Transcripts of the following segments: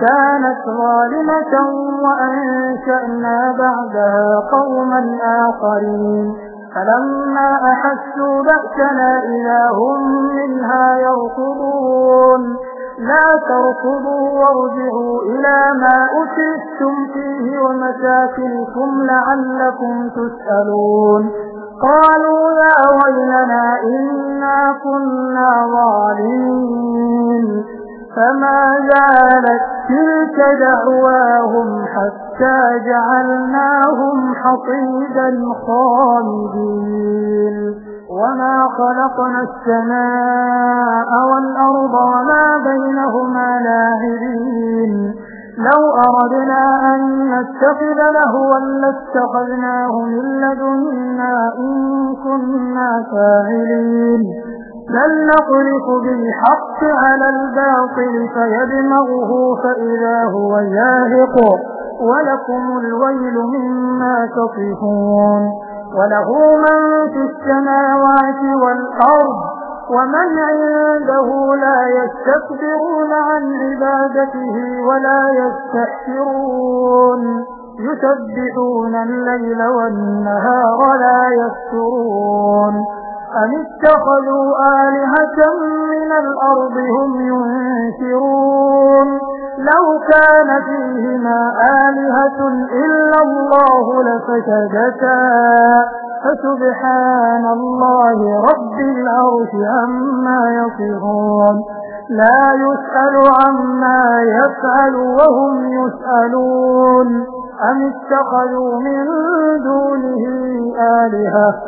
كانت ظالمة وأنشأنا بعدها قوما آخرين. فلما أحسوا بأسنا إذا هم منها يركضون. لا تركضوا وارجعوا إلى ما أتفتم فيه ومساكنكم لعلكم تسألون. قالوا يا ويلنا إنا كنا ظالمين. فما زالت تلك دعواهم حتى جعلناهم حطيدا خامدين. وما خلقنا السماء والأرض وما بينهما لاهرين لو أردنا أن نتخذ لهوا لاتخذناه من لدنا إن كنا فاعلين. بل نقلق بالحق على الباطل فيدمغه فإذا هو زاهق ولكم الويل مما تصفون. وله من في السماوات والأرض ومن عنده لا يستكبرون عن عبادته ولا يستحسرون. يسبحون الليل والنهار لا يفترون. أم اتخذوا آلهة من الأرض هم ينشرون لو كان فيهما آلهة إلا الله لفسدتا فسبحان الله رب العرش عما يصفون لا يسأل عما يفعل وهم يسألون أم اتخذوا من دونه آلهة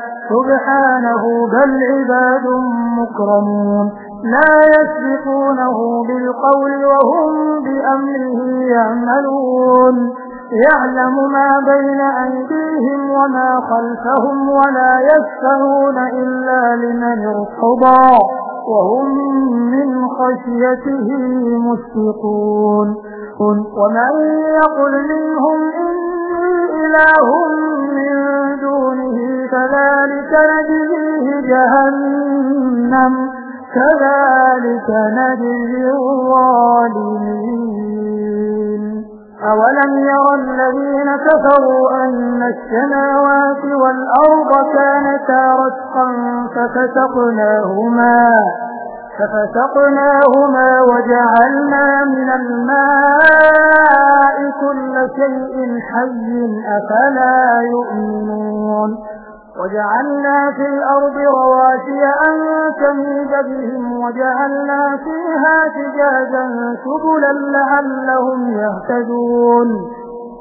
سبحانه بل عباد مكرمون. لا يسبقونه بالقول وهم بأمره يعملون. يعلم ما بين أيديهم وما خلفهم ولا يسفهون إلا لمن ارتضى وهم من خشيته مشفقون. ومن يقل منهم إني إله من دونه كذلك نجزيه جهنم كذلك نجزي الظالمين. أولم يرى الذين كفروا أن السماوات والأرض كانتا رتقا ففتقناهما ففسقناهما وجعلنا من الماء كل شيء حي أفلا يؤمنون؟ وجعلنا في الأرض رواسي أن تميد بهم وجعلنا فيها تجازا سبلا لعلهم يهتدون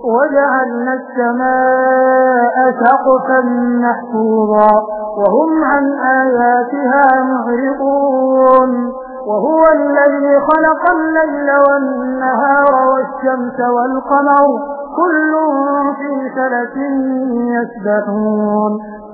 وجعلنا السماء سقفا محفوظا وهم عن آياتها معرضون وهو الذي خلق الليل والنهار والشمس والقمر كل في سلة يسبحون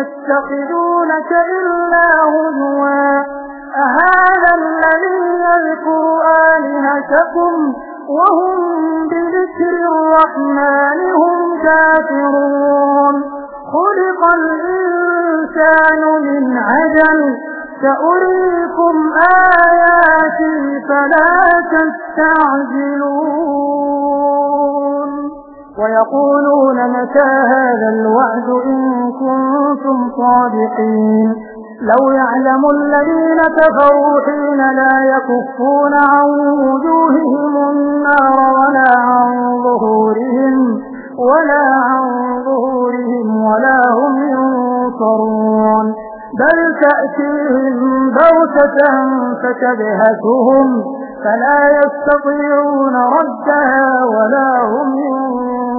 يتخذونك إلا هزوا. أهذا الذي يذكر آلهتكم وهم بذكر الرحمن هم كافرون. خلق الإنسان من عجل. سأريكم آياتي فلا تستعجلون. ويقولون متى هذا الوعد إن كنتم صادقين. لو يعلم الذين كفروا حين لا يكفون عن وجوههم النار ولا عن ظهورهم ولا عن ظهورهم ولا هم ينصرون. بل تأتيهم بوتة فتبهتهم فلا يستطيعون ردها ولا هم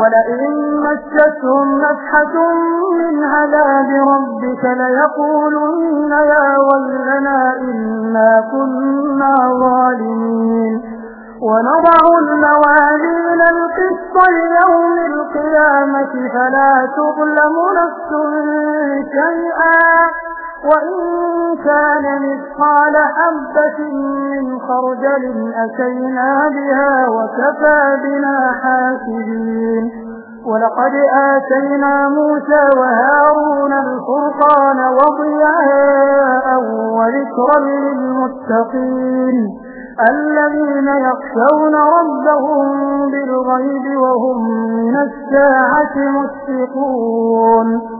ولئن مستهم نفحة من عذاب ربك ليقولن يا ويلنا إنا كنا ظالمين. ونضع الموازين القسط ليوم القيامة فلا تظلم نفس شيئا. وإن كان مثقال حبة من خردل أتينا بها وكفى بنا حاسبين. ولقد آتينا موسى وهارون الفرقان وضياء وذكرا للمتقين. الذين يخشون ربهم بالغيب وهم من الساعة مشفقون.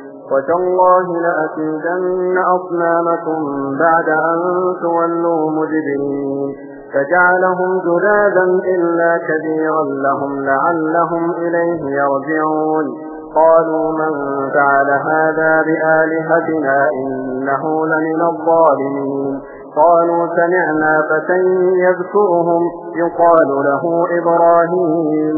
وتالله لأكيدن أصنامكم بعد أن تولوا مجبرين فجعلهم جذاذا إلا كبيرا لهم لعلهم إليه يرجعون. قالوا من فعل هذا بآلهتنا إنه لمن الظالمين. قالوا سمعنا فتى يذكرهم يقال له إبراهيم.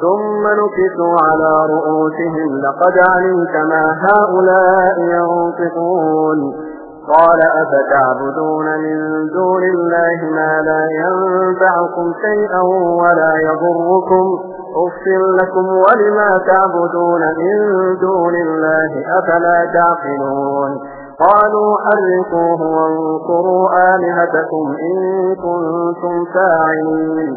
ثم نكسوا على رؤوسهم لقد علمت ما هؤلاء ينطقون. قال أفتعبدون من دون الله ما لا ينفعكم شيئا ولا يضركم؟ أفر لكم ولما تعبدون من دون الله أفلا تعقلون؟ قالوا حرقوه وانصروا آلهتكم إن كنتم فاعلين.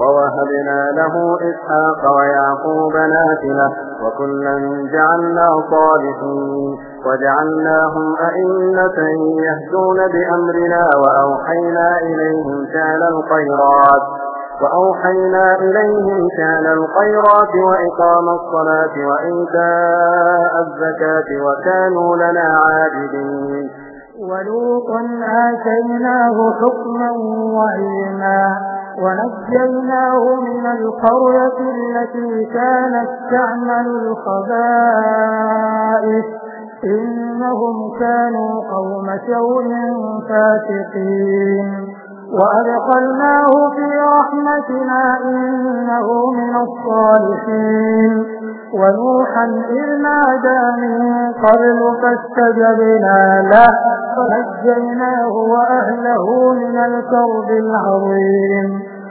ووهبنا له إسحاق ويعقوب نافلة وكلا جعلنا صالحين وجعلناهم أئمة يهدون بأمرنا وأوحينا إليهم كان الخيرات وأوحينا إليهم كان الخيرات وإقام الصلاة وإيتاء الزكاة وكانوا لنا عابدين. ولوطا آتيناه حكما وعلما ونجيناه من القرية التي كانت تعمل الخبائث. إنهم كانوا قوم سوء فاسقين. وأدخلناه في رحمتنا إنه من الصالحين. ونوحا إذ نادى من قبل فاستجبنا له. فنجيناه وأهله من الكرب العظيم.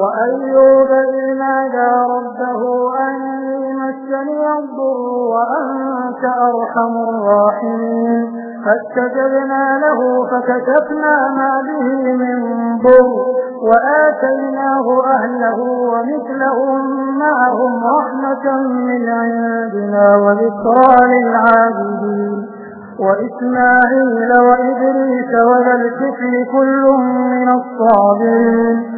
وأيوب إذ نادى ربه أني مسني الضر وأنت أرحم الراحمين. فاستجبنا له فكشفنا ما به من ضر وآتيناه أهله ومثلهم معهم رحمة من عندنا وذكرى للعابدين. وإسماعيل وإدريس وذا الكفل كل من الصابرين.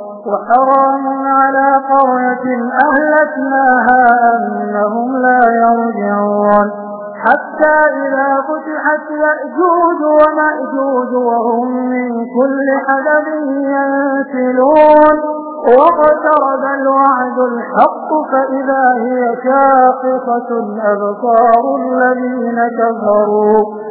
وحرام على قرية أهلكناها أنهم لا يرجعون. حتى إذا فتحت يأجوج ومأجوج وهم من كل حدب ينسلون. واقترب الوعد الحق فإذا هي شاقصة أبصار الذين كفروا.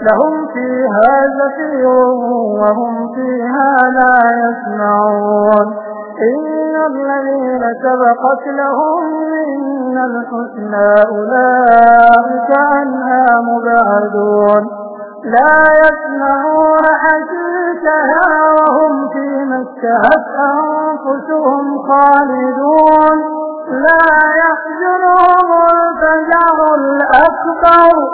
لهم فيها زفير وهم فيها لا يسمعون. إن الذين سبقت لهم من الحسنى أولئك عنها مبعدون. لا يسمعون حديثها وهم فيما اشتهت أنفسهم خالدون. لا يحزنهم الفجر الأكبر.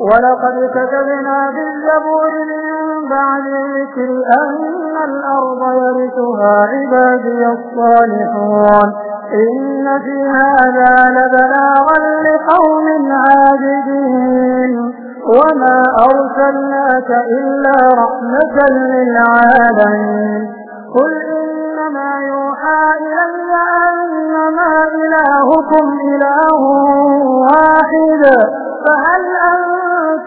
ولقد كتبنا في الزبور من بعد ذكر أن الأرض يرثها عبادي الصالحون. إن في هذا لبلاغا لقوم عابدين. وما أرسلناك إلا رحمة للعالمين. قل إنما يوحى إلي أنما إلهكم إله واحد. فهل